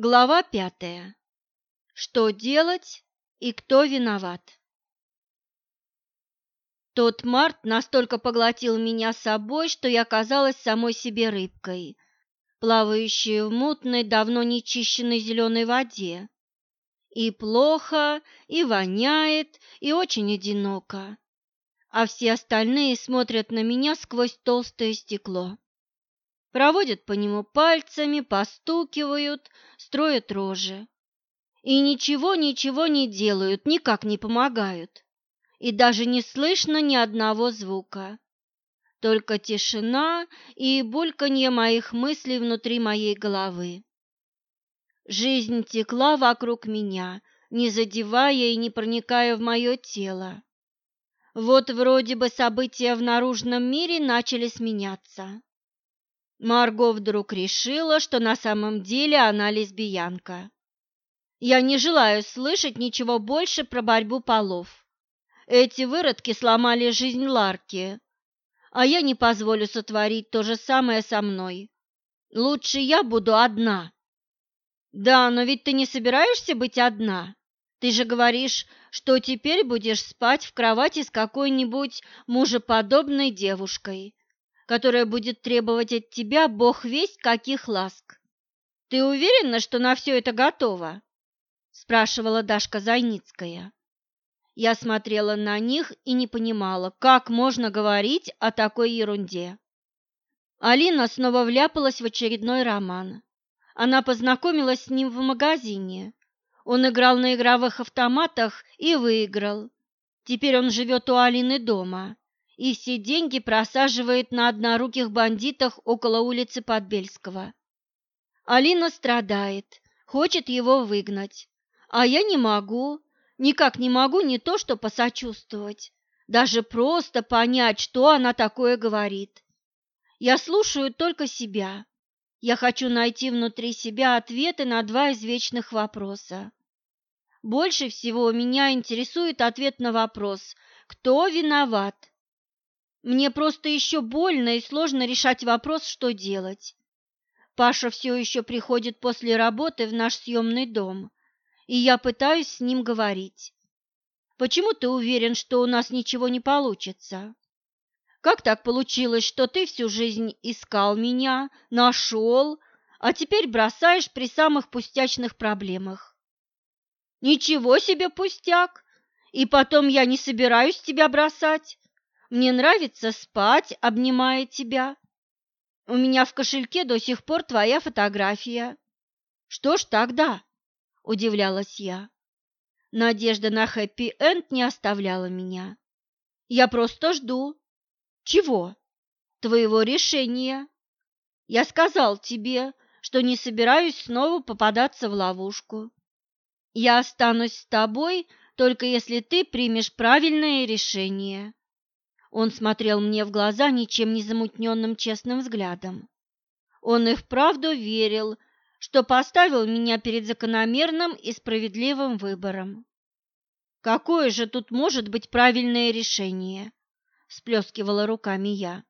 Глава пятая. Что делать и кто виноват? Тот март настолько поглотил меня собой, что я казалась самой себе рыбкой, плавающей в мутной, давно нечищенной зеленой воде. И плохо, и воняет, и очень одиноко. А все остальные смотрят на меня сквозь толстое стекло проводят по нему пальцами, постукивают, строят рожи. И ничего-ничего не делают, никак не помогают. И даже не слышно ни одного звука. Только тишина и бульканье моих мыслей внутри моей головы. Жизнь текла вокруг меня, не задевая и не проникая в мое тело. Вот вроде бы события в наружном мире начали сменяться. Марго вдруг решила, что на самом деле она лесбиянка. Я не желаю слышать ничего больше про борьбу полов. Эти выродки сломали жизнь Ларки, а я не позволю сотворить то же самое со мной. Лучше я буду одна. Да, но ведь ты не собираешься быть одна. Ты же говоришь, что теперь будешь спать в кровати с какой-нибудь мужеподобной девушкой которая будет требовать от тебя бог весть каких ласк. Ты уверена, что на все это готова? спрашивала Дашка Зайницкая. Я смотрела на них и не понимала, как можно говорить о такой ерунде. Алина снова вляпалась в очередной роман. Она познакомилась с ним в магазине. Он играл на игровых автоматах и выиграл. Теперь он живет у Алины дома и все деньги просаживает на одноруких бандитах около улицы Подбельского. Алина страдает, хочет его выгнать, а я не могу, никак не могу не то что посочувствовать, даже просто понять, что она такое говорит. Я слушаю только себя. Я хочу найти внутри себя ответы на два извечных вопроса. Больше всего меня интересует ответ на вопрос, кто виноват мне просто еще больно и сложно решать вопрос, что делать. Паша все еще приходит после работы в наш съемный дом, и я пытаюсь с ним говорить. Почему ты уверен, что у нас ничего не получится? Как так получилось, что ты всю жизнь искал меня, нашел, а теперь бросаешь при самых пустячных проблемах? Ничего себе пустяк! И потом я не собираюсь тебя бросать. Мне нравится спать, обнимая тебя. У меня в кошельке до сих пор твоя фотография. Что ж тогда? Удивлялась я. Надежда на хэппи-энд не оставляла меня. Я просто жду. Чего? Твоего решения. Я сказал тебе, что не собираюсь снова попадаться в ловушку. Я останусь с тобой, только если ты примешь правильное решение. Он смотрел мне в глаза ничем не замутненным честным взглядом. Он и вправду верил, что поставил меня перед закономерным и справедливым выбором. «Какое же тут может быть правильное решение?» – всплескивала руками я.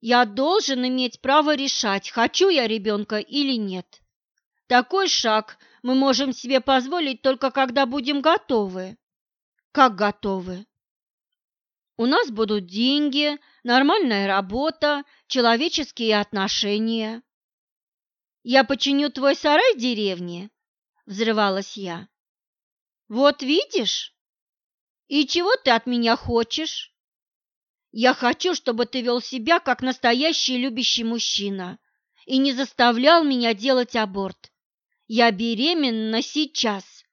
«Я должен иметь право решать, хочу я ребенка или нет. Такой шаг мы можем себе позволить только когда будем готовы». «Как готовы?» У нас будут деньги, нормальная работа, человеческие отношения. Я починю твой сарай в деревне, взрывалась я. Вот видишь? И чего ты от меня хочешь? Я хочу, чтобы ты вел себя как настоящий любящий мужчина и не заставлял меня делать аборт. Я беременна сейчас.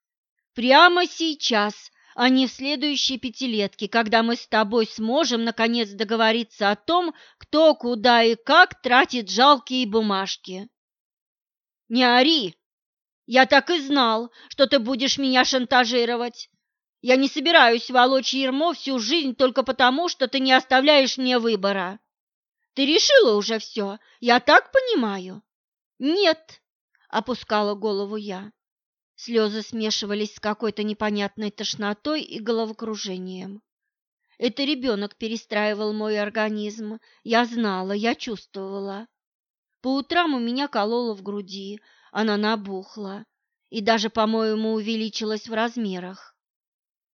Прямо сейчас, а не в следующей пятилетке, когда мы с тобой сможем наконец договориться о том, кто, куда и как тратит жалкие бумажки. Не ори! Я так и знал, что ты будешь меня шантажировать. Я не собираюсь волочь ермо всю жизнь только потому, что ты не оставляешь мне выбора. Ты решила уже все, я так понимаю? Нет, опускала голову я. Слезы смешивались с какой-то непонятной тошнотой и головокружением. Это ребенок перестраивал мой организм. Я знала, я чувствовала. По утрам у меня кололо в груди, она набухла и даже, по-моему, увеличилась в размерах.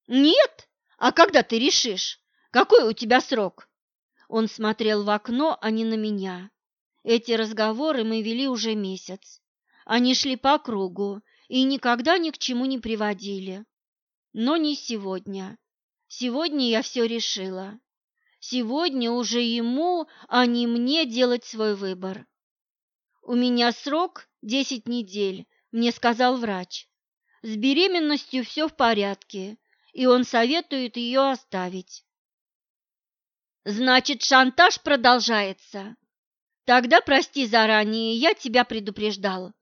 «Нет? А когда ты решишь? Какой у тебя срок?» Он смотрел в окно, а не на меня. Эти разговоры мы вели уже месяц. Они шли по кругу и никогда ни к чему не приводили. Но не сегодня. Сегодня я все решила. Сегодня уже ему, а не мне делать свой выбор. У меня срок десять недель, мне сказал врач. С беременностью все в порядке, и он советует ее оставить. Значит, шантаж продолжается. Тогда прости заранее, я тебя предупреждал.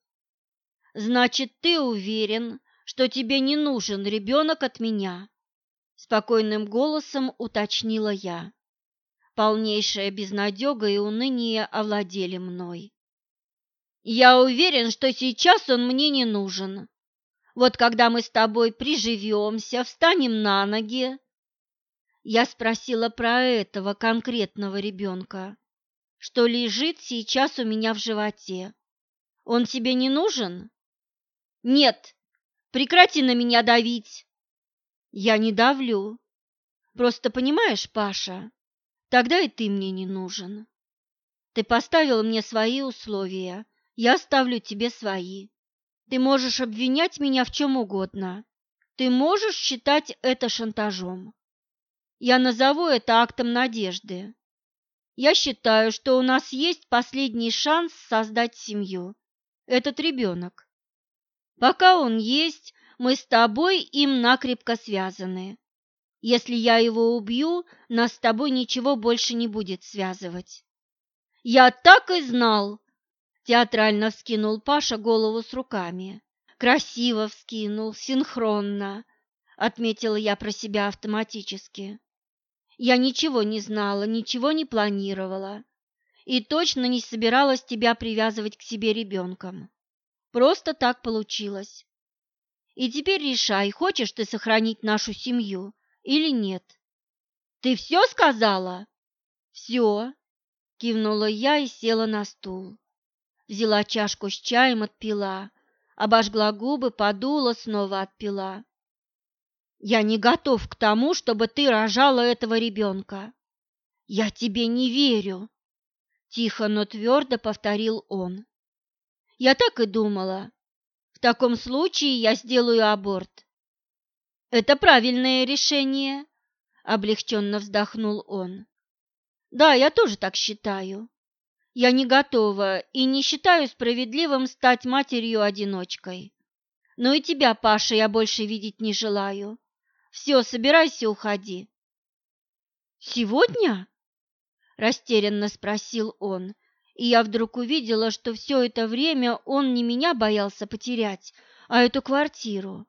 Значит, ты уверен, что тебе не нужен ребенок от меня? Спокойным голосом уточнила я. Полнейшая безнадега и уныние овладели мной. Я уверен, что сейчас он мне не нужен. Вот когда мы с тобой приживемся, встанем на ноги. Я спросила про этого конкретного ребенка, что лежит сейчас у меня в животе. Он тебе не нужен? Нет, прекрати на меня давить. Я не давлю. Просто понимаешь, Паша, тогда и ты мне не нужен. Ты поставил мне свои условия, я ставлю тебе свои. Ты можешь обвинять меня в чем угодно. Ты можешь считать это шантажом. Я назову это актом надежды. Я считаю, что у нас есть последний шанс создать семью. Этот ребенок. Пока он есть, мы с тобой им накрепко связаны. Если я его убью, нас с тобой ничего больше не будет связывать. Я так и знал, Театрально вскинул Паша голову с руками. Красиво вскинул, синхронно, отметила я про себя автоматически. Я ничего не знала, ничего не планировала и точно не собиралась тебя привязывать к себе ребенком. Просто так получилось. И теперь решай, хочешь ты сохранить нашу семью или нет. Ты все сказала? Все, кивнула я и села на стул взяла чашку с чаем, отпила, обожгла губы, подула, снова отпила. Я не готов к тому, чтобы ты рожала этого ребенка. Я тебе не верю, тихо, но твердо повторил он. Я так и думала. В таком случае я сделаю аборт. Это правильное решение, облегченно вздохнул он. Да, я тоже так считаю. Я не готова и не считаю справедливым стать матерью-одиночкой. Но и тебя, Паша, я больше видеть не желаю. Все, собирайся, уходи. Сегодня? Растерянно спросил он, и я вдруг увидела, что все это время он не меня боялся потерять, а эту квартиру,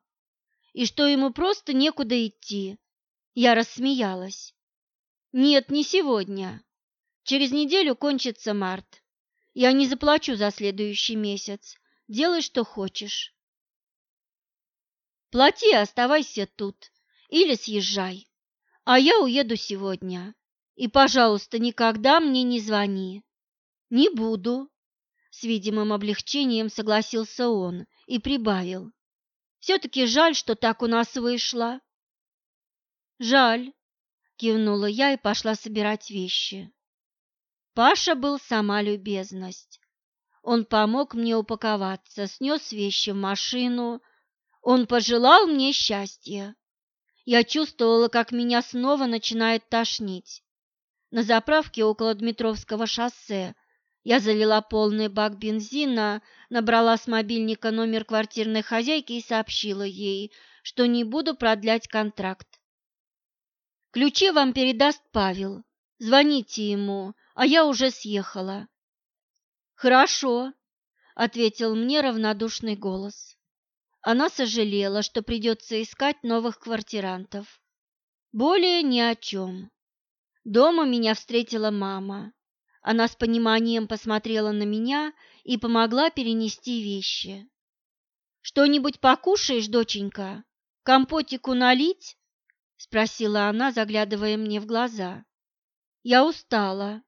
и что ему просто некуда идти. Я рассмеялась. Нет, не сегодня. Через неделю кончится март. Я не заплачу за следующий месяц. Делай, что хочешь. Плати, оставайся тут или съезжай. А я уеду сегодня. И, пожалуйста, никогда мне не звони. Не буду. С видимым облегчением согласился он и прибавил. Все-таки жаль, что так у нас вышло. Жаль, кивнула я и пошла собирать вещи. Паша был сама любезность. Он помог мне упаковаться, снес вещи в машину. Он пожелал мне счастья. Я чувствовала, как меня снова начинает тошнить. На заправке около Дмитровского шоссе я залила полный бак бензина, набрала с мобильника номер квартирной хозяйки и сообщила ей, что не буду продлять контракт. Ключи вам передаст Павел. Звоните ему, а я уже съехала. Хорошо, ответил мне равнодушный голос. Она сожалела, что придется искать новых квартирантов. Более ни о чем. Дома меня встретила мама. Она с пониманием посмотрела на меня и помогла перенести вещи. «Что-нибудь покушаешь, доченька? Компотику налить?» – спросила она, заглядывая мне в глаза. «Я устала»,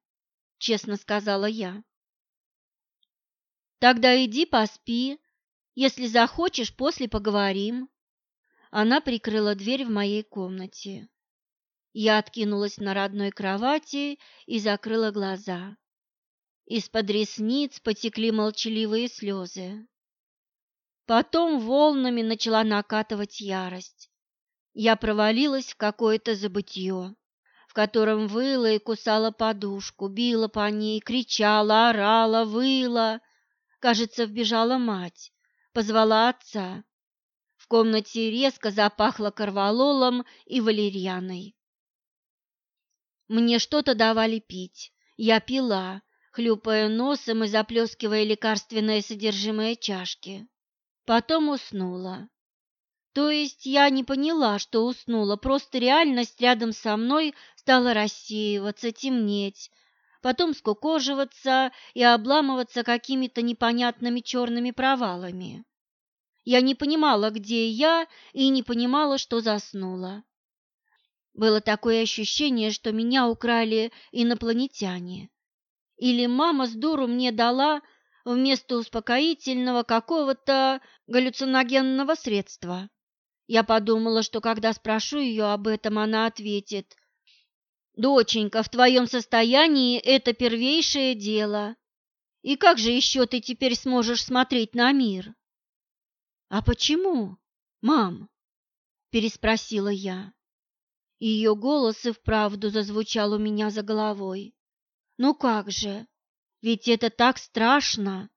честно сказала я. Тогда иди поспи. Если захочешь, после поговорим. Она прикрыла дверь в моей комнате. Я откинулась на родной кровати и закрыла глаза. Из-под ресниц потекли молчаливые слезы. Потом волнами начала накатывать ярость. Я провалилась в какое-то забытье, в котором выла и кусала подушку, била по ней, кричала, орала, выла. Кажется, вбежала мать, позвала отца. В комнате резко запахло корвалолом и валерьяной. Мне что-то давали пить. Я пила, хлюпая носом и заплескивая лекарственное содержимое чашки. Потом уснула. То есть я не поняла, что уснула, просто реальность рядом со мной стала рассеиваться, темнеть, потом скукоживаться и обламываться какими-то непонятными черными провалами. Я не понимала, где я, и не понимала, что заснула. Было такое ощущение, что меня украли инопланетяне. Или мама с дуру мне дала вместо успокоительного какого-то галлюциногенного средства. Я подумала, что когда спрошу ее об этом, она ответит, «Доченька, в твоем состоянии это первейшее дело. И как же еще ты теперь сможешь смотреть на мир?» «А почему, мам?» – переспросила я. Ее голос и вправду зазвучал у меня за головой. «Ну как же? Ведь это так страшно.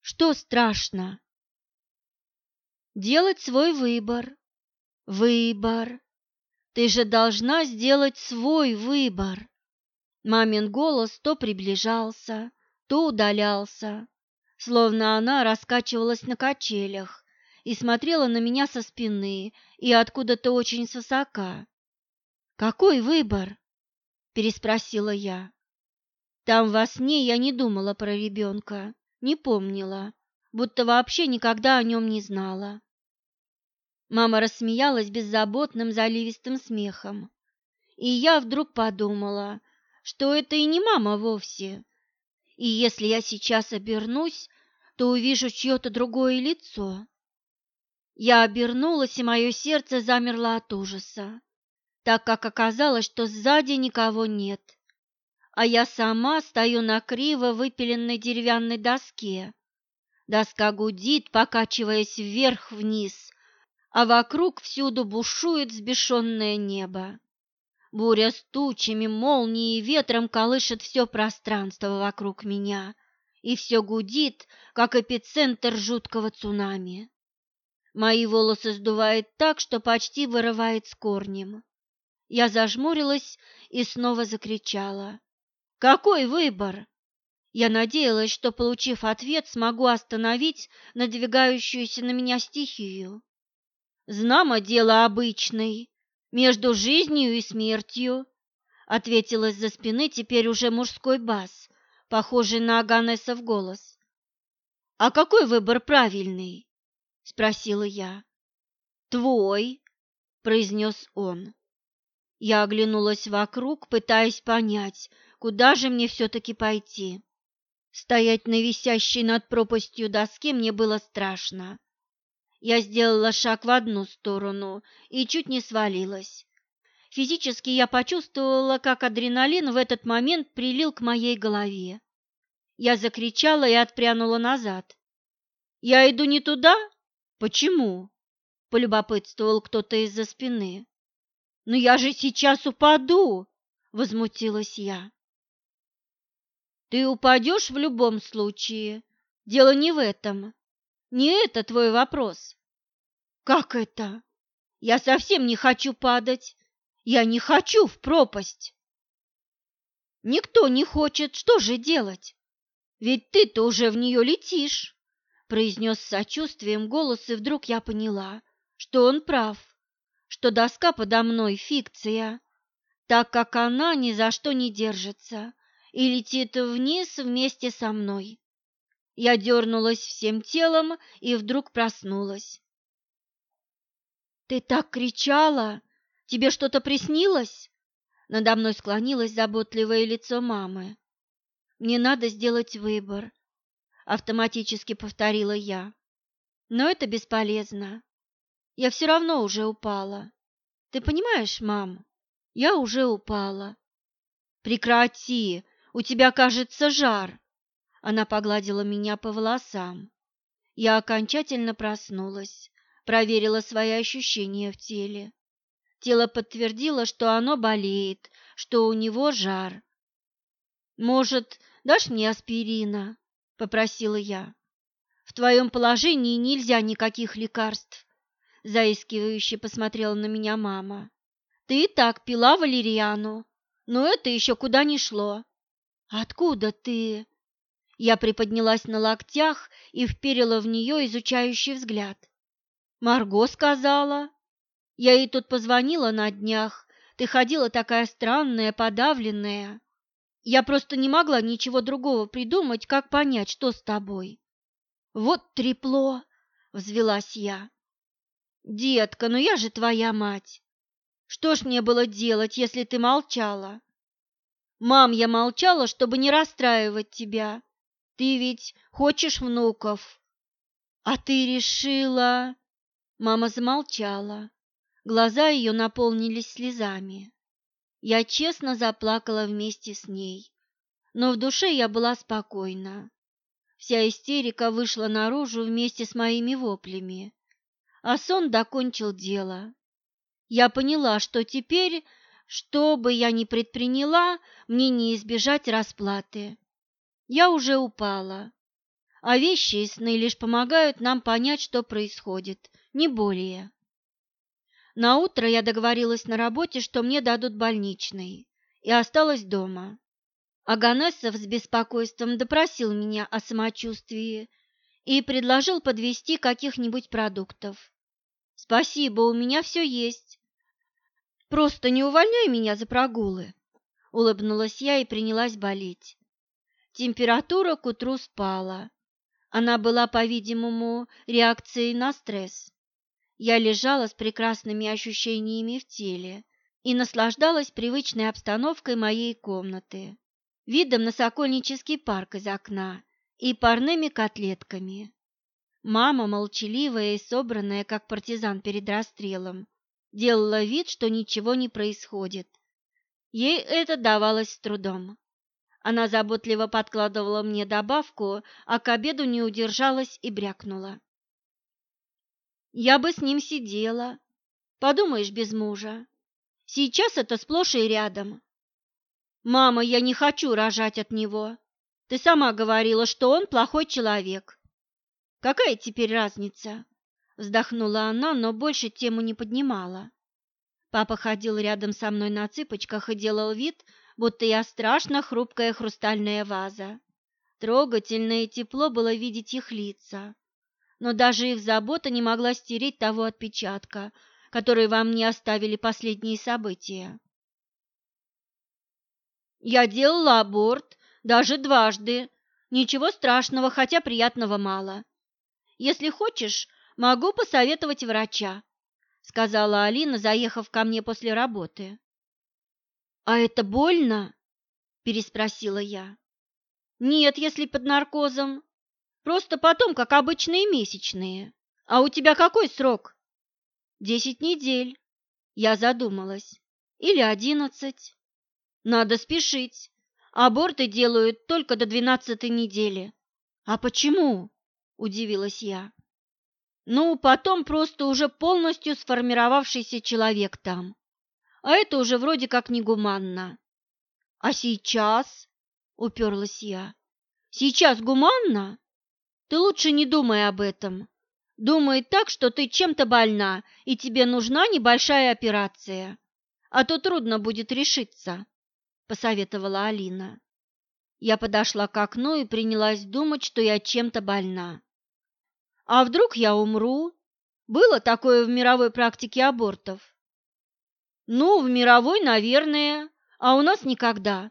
Что страшно? Делать свой выбор. Выбор. Ты же должна сделать свой выбор. Мамин голос то приближался, то удалялся, словно она раскачивалась на качелях и смотрела на меня со спины и откуда-то очень свысока. «Какой выбор?» – переспросила я. Там во сне я не думала про ребенка, не помнила, будто вообще никогда о нем не знала. Мама рассмеялась беззаботным заливистым смехом, и я вдруг подумала, что это и не мама вовсе. И если я сейчас обернусь, то увижу чье-то другое лицо. Я обернулась, и мое сердце замерло от ужаса, так как оказалось, что сзади никого нет а я сама стою на криво выпиленной деревянной доске. Доска гудит, покачиваясь вверх-вниз, а вокруг всюду бушует взбешенное небо. Буря с тучами, молнией и ветром колышет все пространство вокруг меня, и все гудит, как эпицентр жуткого цунами. Мои волосы сдувает так, что почти вырывает с корнем. Я зажмурилась и снова закричала. Какой выбор? Я надеялась, что, получив ответ, смогу остановить надвигающуюся на меня стихию. Знамо дело обычное, между жизнью и смертью, ответил из-за спины теперь уже мужской бас, похожий на Аганеса в голос. А какой выбор правильный? спросила я. Твой, произнес он. Я оглянулась вокруг, пытаясь понять, Куда же мне все-таки пойти? Стоять на висящей над пропастью доске мне было страшно. Я сделала шаг в одну сторону и чуть не свалилась. Физически я почувствовала, как адреналин в этот момент прилил к моей голове. Я закричала и отпрянула назад. «Я иду не туда? Почему?» – полюбопытствовал кто-то из-за спины. «Но я же сейчас упаду!» – возмутилась я. Ты упадешь в любом случае. Дело не в этом. Не это твой вопрос. Как это? Я совсем не хочу падать. Я не хочу в пропасть. Никто не хочет. Что же делать? Ведь ты-то уже в нее летишь, произнес с сочувствием голос, и вдруг я поняла, что он прав, что доска подо мной фикция, так как она ни за что не держится и летит вниз вместе со мной. Я дернулась всем телом и вдруг проснулась. «Ты так кричала! Тебе что-то приснилось?» Надо мной склонилось заботливое лицо мамы. «Мне надо сделать выбор. автоматически повторила я. Но это бесполезно. Я все равно уже упала. Ты понимаешь, мам? Я уже упала. Прекрати, у тебя, кажется, жар. Она погладила меня по волосам. Я окончательно проснулась, проверила свои ощущения в теле. Тело подтвердило, что оно болеет, что у него жар. «Может, дашь мне аспирина?» – попросила я. «В твоем положении нельзя никаких лекарств», – заискивающе посмотрела на меня мама. «Ты и так пила валериану, но это еще куда ни шло». «Откуда ты?» Я приподнялась на локтях и вперила в нее изучающий взгляд. «Марго сказала. Я ей тут позвонила на днях. Ты ходила такая странная, подавленная. Я просто не могла ничего другого придумать, как понять, что с тобой». «Вот трепло!» — взвелась я. «Детка, ну я же твоя мать. Что ж мне было делать, если ты молчала?» «Мам, я молчала, чтобы не расстраивать тебя. Ты ведь хочешь внуков? А ты решила...» Мама замолчала. Глаза ее наполнились слезами. Я честно заплакала вместе с ней, но в душе я была спокойна. Вся истерика вышла наружу вместе с моими воплями, а сон докончил дело. Я поняла, что теперь, что бы я ни предприняла, мне не избежать расплаты. Я уже упала, а вещи и сны лишь помогают нам понять, что происходит, не более. На утро я договорилась на работе, что мне дадут больничный, и осталась дома. Аганесов с беспокойством допросил меня о самочувствии и предложил подвести каких-нибудь продуктов. «Спасибо, у меня все есть. Просто не увольняй меня за прогулы», — улыбнулась я и принялась болеть. Температура к утру спала. Она была, по-видимому, реакцией на стресс. Я лежала с прекрасными ощущениями в теле и наслаждалась привычной обстановкой моей комнаты, видом на Сокольнический парк из окна и парными котлетками. Мама, молчаливая и собранная, как партизан перед расстрелом, делала вид, что ничего не происходит. Ей это давалось с трудом. Она заботливо подкладывала мне добавку, а к обеду не удержалась и брякнула. Я бы с ним сидела. Подумаешь, без мужа. Сейчас это сплошь и рядом. Мама, я не хочу рожать от него. Ты сама говорила, что он плохой человек. Какая теперь разница? Вздохнула она, но больше тему не поднимала. Папа ходил рядом со мной на цыпочках и делал вид, будто я страшно хрупкая хрустальная ваза. Трогательно и тепло было видеть их лица. Но даже их забота не могла стереть того отпечатка, который во мне оставили последние события. Я делала аборт даже дважды. Ничего страшного, хотя приятного мало. Если хочешь, могу посоветовать врача, сказала Алина, заехав ко мне после работы. «А это больно?» – переспросила я. «Нет, если под наркозом. Просто потом, как обычные месячные. А у тебя какой срок?» «Десять недель». Я задумалась. «Или одиннадцать». «Надо спешить. Аборты делают только до двенадцатой недели». «А почему?» – удивилась я. «Ну, потом просто уже полностью сформировавшийся человек там а это уже вроде как негуманно. А сейчас, уперлась я, сейчас гуманно? Ты лучше не думай об этом. Думай так, что ты чем-то больна, и тебе нужна небольшая операция. А то трудно будет решиться, посоветовала Алина. Я подошла к окну и принялась думать, что я чем-то больна. А вдруг я умру? Было такое в мировой практике абортов. Ну, в мировой, наверное, а у нас никогда.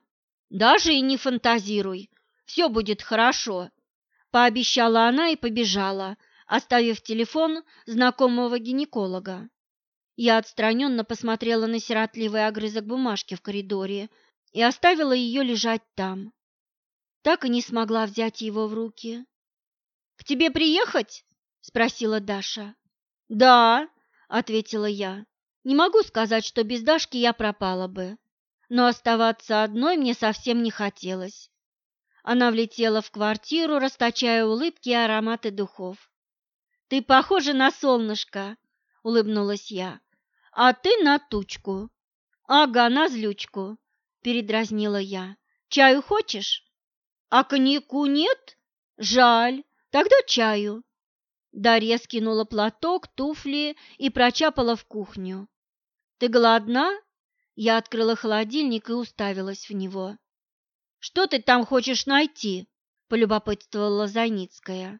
Даже и не фантазируй, все будет хорошо, пообещала она и побежала, оставив телефон знакомого гинеколога. Я отстраненно посмотрела на сиротливый огрызок бумажки в коридоре и оставила ее лежать там. Так и не смогла взять его в руки. К тебе приехать? спросила Даша. Да, ответила я. Не могу сказать, что без Дашки я пропала бы, но оставаться одной мне совсем не хотелось. Она влетела в квартиру, расточая улыбки и ароматы духов. «Ты похожа на солнышко», — улыбнулась я. «А ты на тучку». «Ага, на злючку», — передразнила я. «Чаю хочешь?» «А коньяку нет? Жаль. Тогда чаю». Дарья скинула платок, туфли и прочапала в кухню. «Ты голодна?» Я открыла холодильник и уставилась в него. «Что ты там хочешь найти?» – полюбопытствовала Заницкая.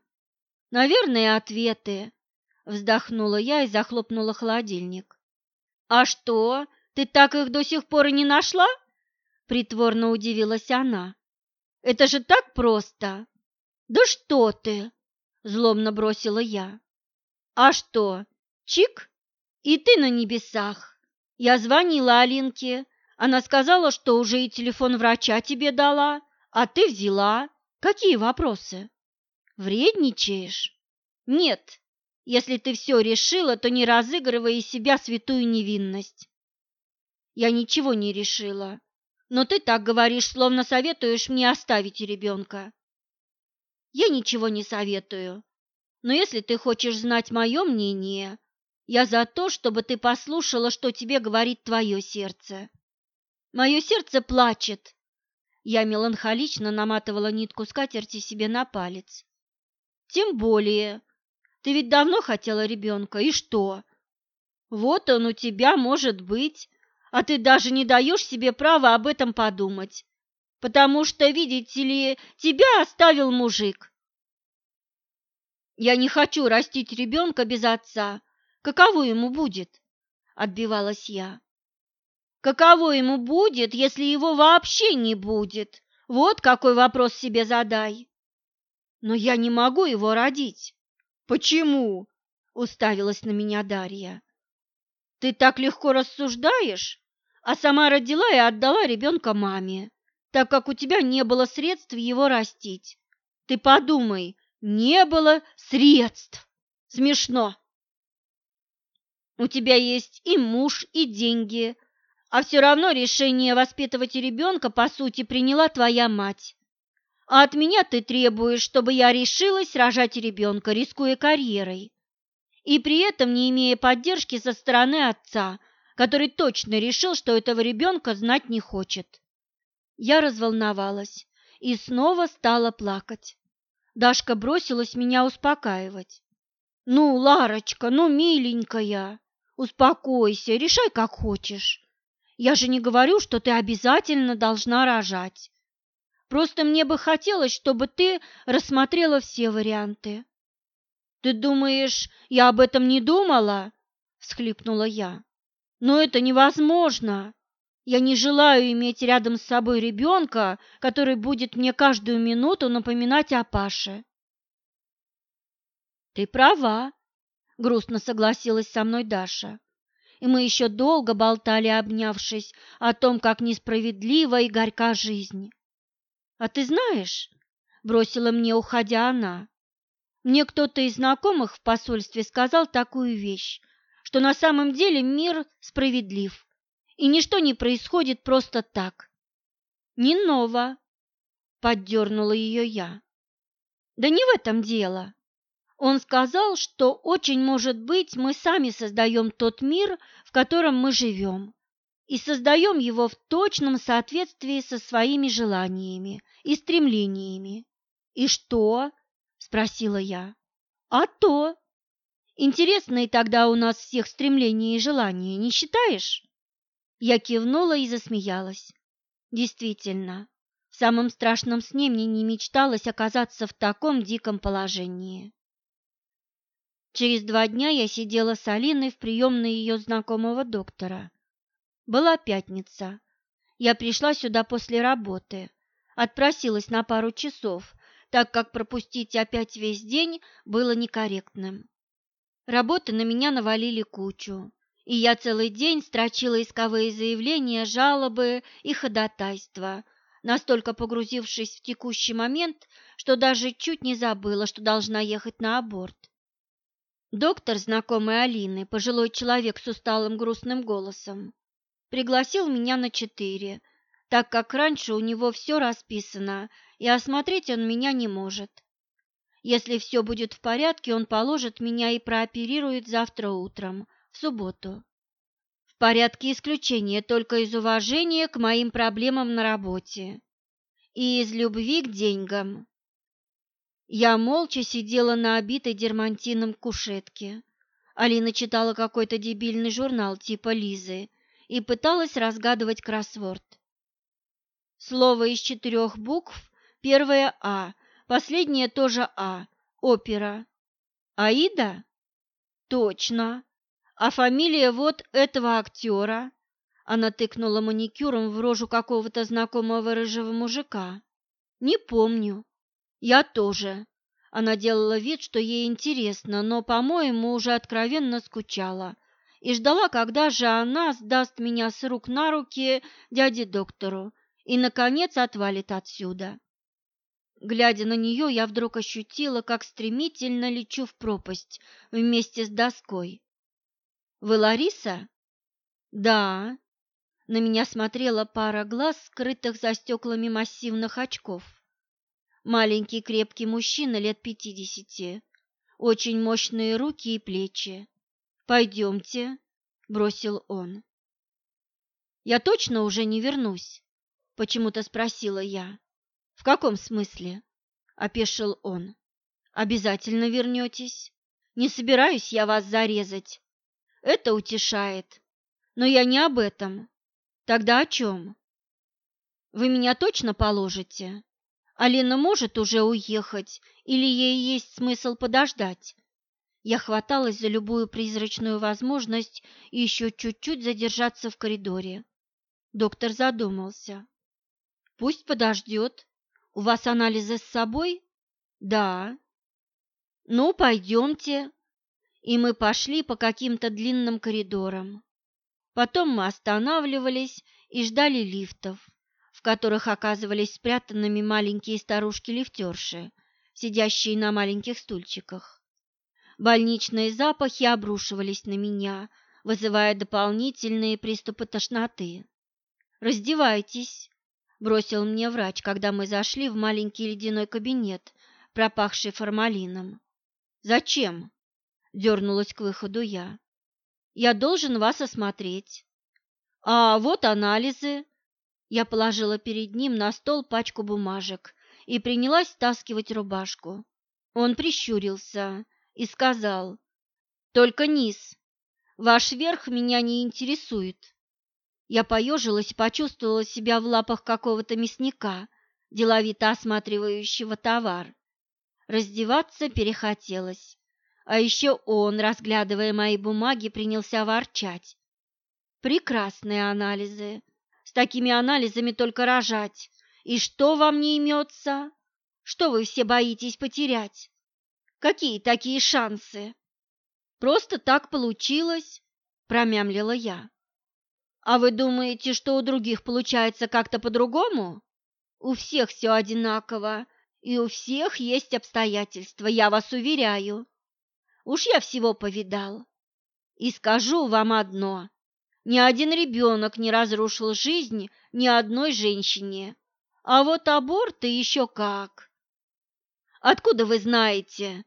«Наверное, ответы», – вздохнула я и захлопнула холодильник. «А что, ты так их до сих пор и не нашла?» – притворно удивилась она. «Это же так просто!» «Да что ты!» – злобно бросила я. «А что, чик, и ты на небесах!» Я звонила Алинке. Она сказала, что уже и телефон врача тебе дала, а ты взяла. Какие вопросы? Вредничаешь? Нет. Если ты все решила, то не разыгрывай из себя святую невинность. Я ничего не решила. Но ты так говоришь, словно советуешь мне оставить ребенка. Я ничего не советую. Но если ты хочешь знать мое мнение, я за то, чтобы ты послушала, что тебе говорит твое сердце. Мое сердце плачет. Я меланхолично наматывала нитку скатерти себе на палец. Тем более. Ты ведь давно хотела ребенка, и что? Вот он у тебя может быть, а ты даже не даешь себе права об этом подумать, потому что, видите ли, тебя оставил мужик. Я не хочу растить ребенка без отца, Каково ему будет? Отбивалась я. Каково ему будет, если его вообще не будет? Вот какой вопрос себе задай. Но я не могу его родить. Почему? Уставилась на меня Дарья. Ты так легко рассуждаешь, а сама родила и отдала ребенка маме, так как у тебя не было средств его растить. Ты подумай, не было средств. Смешно. У тебя есть и муж, и деньги, а все равно решение воспитывать ребенка, по сути, приняла твоя мать. А от меня ты требуешь, чтобы я решилась рожать ребенка, рискуя карьерой. И при этом не имея поддержки со стороны отца, который точно решил, что этого ребенка знать не хочет. Я разволновалась и снова стала плакать. Дашка бросилась меня успокаивать. «Ну, Ларочка, ну, миленькая!» Успокойся, решай как хочешь. Я же не говорю, что ты обязательно должна рожать. Просто мне бы хотелось, чтобы ты рассмотрела все варианты. Ты думаешь, я об этом не думала? всхлипнула я. Но это невозможно. Я не желаю иметь рядом с собой ребенка, который будет мне каждую минуту напоминать о Паше. Ты права, грустно согласилась со мной Даша. И мы еще долго болтали, обнявшись, о том, как несправедлива и горька жизнь. А ты знаешь, бросила мне, уходя она, мне кто-то из знакомых в посольстве сказал такую вещь, что на самом деле мир справедлив, и ничто не происходит просто так. Не ново, поддернула ее я. Да не в этом дело. Он сказал, что очень может быть мы сами создаем тот мир, в котором мы живем, и создаем его в точном соответствии со своими желаниями и стремлениями. «И что?» – спросила я. «А то! Интересные тогда у нас всех стремления и желания, не считаешь?» Я кивнула и засмеялась. Действительно, в самом страшном сне мне не мечталось оказаться в таком диком положении. Через два дня я сидела с Алиной в приемной ее знакомого доктора. Была пятница. Я пришла сюда после работы. Отпросилась на пару часов, так как пропустить опять весь день было некорректным. Работы на меня навалили кучу, и я целый день строчила исковые заявления, жалобы и ходатайства, настолько погрузившись в текущий момент, что даже чуть не забыла, что должна ехать на аборт. Доктор, знакомый Алины, пожилой человек с усталым грустным голосом, пригласил меня на четыре, так как раньше у него все расписано, и осмотреть он меня не может. Если все будет в порядке, он положит меня и прооперирует завтра утром, в субботу. В порядке исключения, только из уважения к моим проблемам на работе и из любви к деньгам. Я молча сидела на обитой дермантином кушетке. Алина читала какой-то дебильный журнал типа Лизы и пыталась разгадывать кроссворд. Слово из четырех букв, первое «А», Последнее тоже А. Опера. Аида? Точно. А фамилия вот этого актера? Она тыкнула маникюром в рожу какого-то знакомого рыжего мужика. Не помню. Я тоже. Она делала вид, что ей интересно, но, по-моему, уже откровенно скучала и ждала, когда же она сдаст меня с рук на руки дяде доктору и, наконец, отвалит отсюда. Глядя на нее, я вдруг ощутила, как стремительно лечу в пропасть вместе с доской. «Вы Лариса?» «Да». На меня смотрела пара глаз, скрытых за стеклами массивных очков. Маленький крепкий мужчина лет пятидесяти, очень мощные руки и плечи. «Пойдемте», — бросил он. «Я точно уже не вернусь?» — почему-то спросила я. «В каком смысле?» – опешил он. «Обязательно вернетесь. Не собираюсь я вас зарезать. Это утешает. Но я не об этом. Тогда о чем? Вы меня точно положите? Алина может уже уехать, или ей есть смысл подождать?» Я хваталась за любую призрачную возможность еще чуть-чуть задержаться в коридоре. Доктор задумался. «Пусть подождет. У вас анализы с собой? Да. Ну, пойдемте. И мы пошли по каким-то длинным коридорам. Потом мы останавливались и ждали лифтов, в которых оказывались спрятанными маленькие старушки-лифтерши, сидящие на маленьких стульчиках. Больничные запахи обрушивались на меня, вызывая дополнительные приступы тошноты. «Раздевайтесь», бросил мне врач, когда мы зашли в маленький ледяной кабинет, пропахший формалином. Зачем? Дернулась к выходу я. Я должен вас осмотреть. А вот анализы. Я положила перед ним на стол пачку бумажек и принялась стаскивать рубашку. Он прищурился и сказал: "Только низ. Ваш верх меня не интересует". Я поежилась и почувствовала себя в лапах какого-то мясника, деловито осматривающего товар. Раздеваться перехотелось. А еще он, разглядывая мои бумаги, принялся ворчать. Прекрасные анализы. С такими анализами только рожать. И что вам не имется? Что вы все боитесь потерять? Какие такие шансы? Просто так получилось, промямлила я. А вы думаете, что у других получается как-то по-другому? У всех все одинаково, и у всех есть обстоятельства, я вас уверяю. Уж я всего повидал. И скажу вам одно. Ни один ребенок не разрушил жизнь ни одной женщине. А вот аборты еще как. Откуда вы знаете?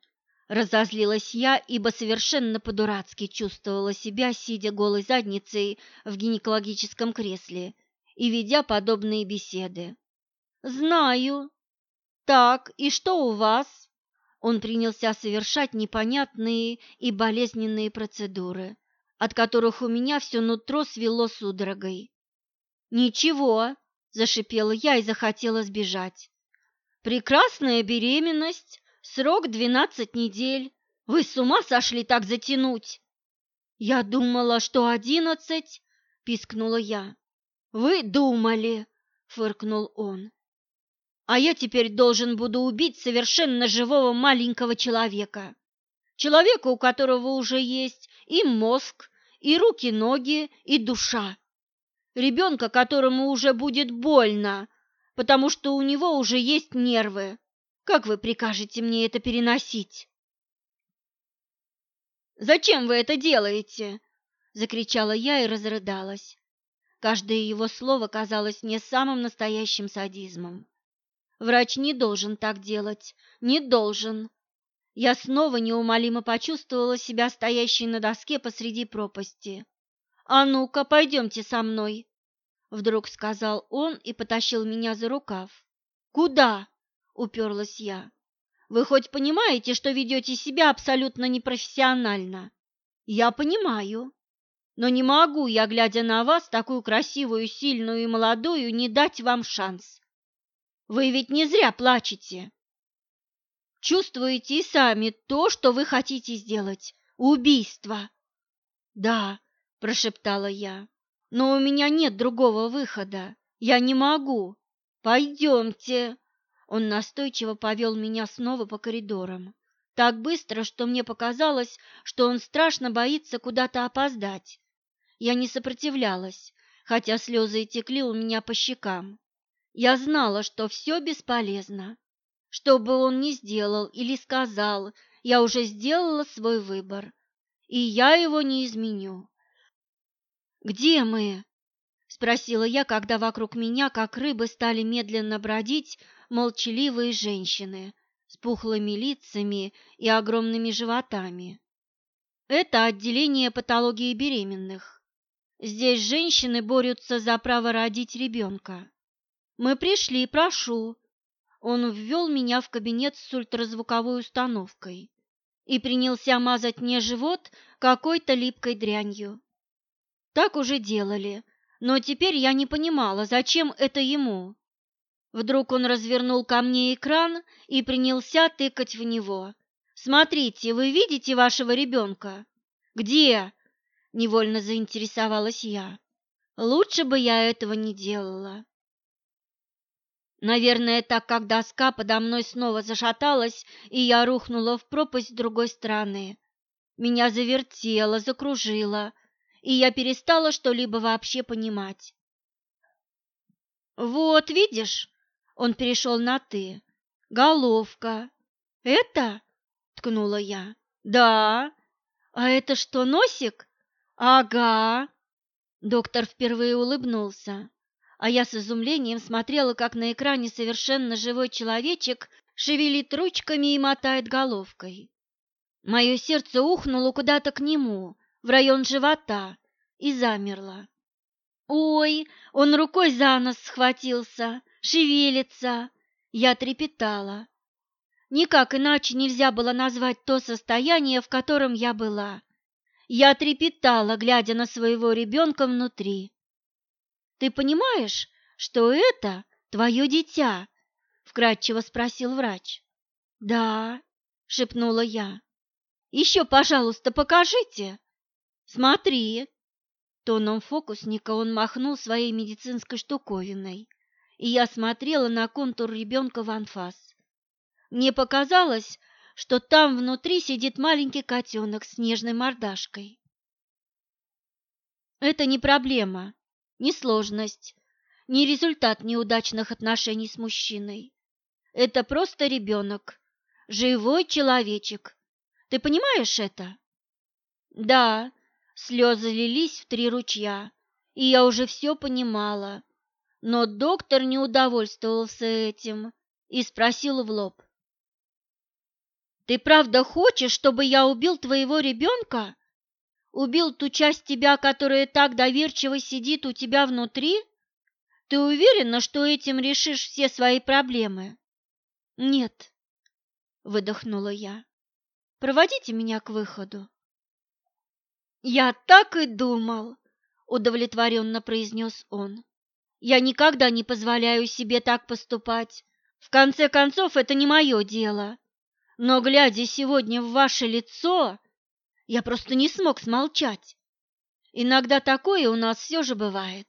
Разозлилась я, ибо совершенно по-дурацки чувствовала себя, сидя голой задницей в гинекологическом кресле и ведя подобные беседы. «Знаю. Так, и что у вас?» Он принялся совершать непонятные и болезненные процедуры, от которых у меня все нутро свело судорогой. «Ничего», – зашипела я и захотела сбежать. «Прекрасная беременность, Срок двенадцать недель. Вы с ума сошли так затянуть? Я думала, что одиннадцать, пискнула я. Вы думали, фыркнул он. А я теперь должен буду убить совершенно живого маленького человека. Человека, у которого уже есть и мозг, и руки-ноги, и душа. Ребенка, которому уже будет больно, потому что у него уже есть нервы. Как вы прикажете мне это переносить? Зачем вы это делаете? закричала я и разрыдалась. Каждое его слово казалось мне самым настоящим садизмом. Врач не должен так делать, не должен. Я снова неумолимо почувствовала себя стоящей на доске посреди пропасти. «А ну-ка, пойдемте со мной!» Вдруг сказал он и потащил меня за рукав. «Куда?» — уперлась я. «Вы хоть понимаете, что ведете себя абсолютно непрофессионально?» «Я понимаю. Но не могу я, глядя на вас, такую красивую, сильную и молодую, не дать вам шанс. Вы ведь не зря плачете. Чувствуете и сами то, что вы хотите сделать. Убийство. Да, прошептала я. Но у меня нет другого выхода. Я не могу. Пойдемте. Он настойчиво повел меня снова по коридорам. Так быстро, что мне показалось, что он страшно боится куда-то опоздать. Я не сопротивлялась, хотя слезы текли у меня по щекам. Я знала, что все бесполезно. Что бы он ни сделал или сказал, я уже сделала свой выбор, и я его не изменю. «Где мы?» – спросила я, когда вокруг меня, как рыбы, стали медленно бродить молчаливые женщины с пухлыми лицами и огромными животами. Это отделение патологии беременных. Здесь женщины борются за право родить ребенка. «Мы пришли, прошу». Он ввел меня в кабинет с ультразвуковой установкой и принялся мазать мне живот какой-то липкой дрянью. Так уже делали, но теперь я не понимала, зачем это ему. Вдруг он развернул ко мне экран и принялся тыкать в него. «Смотрите, вы видите вашего ребенка?» «Где?» – невольно заинтересовалась я. «Лучше бы я этого не делала». Наверное, так как доска подо мной снова зашаталась, и я рухнула в пропасть с другой стороны. Меня завертело, закружило, и я перестала что-либо вообще понимать. «Вот, видишь?» — он перешел на «ты». «Головка». «Это?» — ткнула я. «Да». «А это что, носик?» «Ага». Доктор впервые улыбнулся а я с изумлением смотрела, как на экране совершенно живой человечек шевелит ручками и мотает головкой. Мое сердце ухнуло куда-то к нему, в район живота, и замерло. «Ой!» — он рукой за нос схватился, шевелится. Я трепетала. Никак иначе нельзя было назвать то состояние, в котором я была. Я трепетала, глядя на своего ребенка внутри. Ты понимаешь, что это твое дитя? вкратчиво спросил врач. Да, шепнула я. Еще, пожалуйста, покажите. Смотри. Тоном фокусника он махнул своей медицинской штуковиной, и я смотрела на контур ребенка в анфас. Мне показалось, что там внутри сидит маленький котенок с нежной мордашкой. Это не проблема, не сложность, не результат неудачных отношений с мужчиной. Это просто ребенок, живой человечек. Ты понимаешь это? Да, слезы лились в три ручья, и я уже все понимала. Но доктор не удовольствовался этим и спросил в лоб. «Ты правда хочешь, чтобы я убил твоего ребенка?» Убил ту часть тебя, которая так доверчиво сидит у тебя внутри? Ты уверена, что этим решишь все свои проблемы? Нет, выдохнула я. Проводите меня к выходу. Я так и думал, удовлетворенно произнес он. Я никогда не позволяю себе так поступать. В конце концов, это не мое дело. Но, глядя сегодня в ваше лицо, я просто не смог смолчать. Иногда такое у нас все же бывает.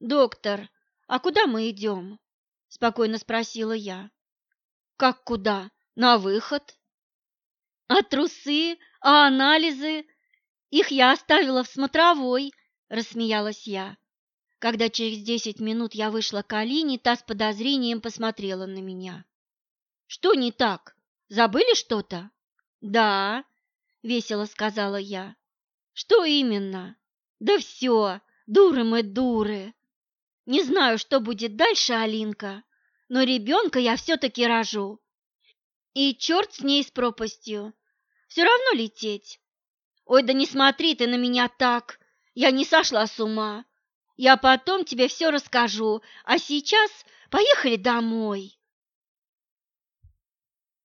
«Доктор, а куда мы идем?» – спокойно спросила я. «Как куда? На выход?» «А трусы? А анализы? Их я оставила в смотровой», – рассмеялась я. Когда через десять минут я вышла к Алине, та с подозрением посмотрела на меня. «Что не так? Забыли что-то?» «Да», — весело сказала я. «Что именно?» «Да все, дуры мы дуры. Не знаю, что будет дальше, Алинка, но ребенка я все-таки рожу. И черт с ней с пропастью. Все равно лететь. Ой, да не смотри ты на меня так. Я не сошла с ума. Я потом тебе все расскажу, а сейчас поехали домой.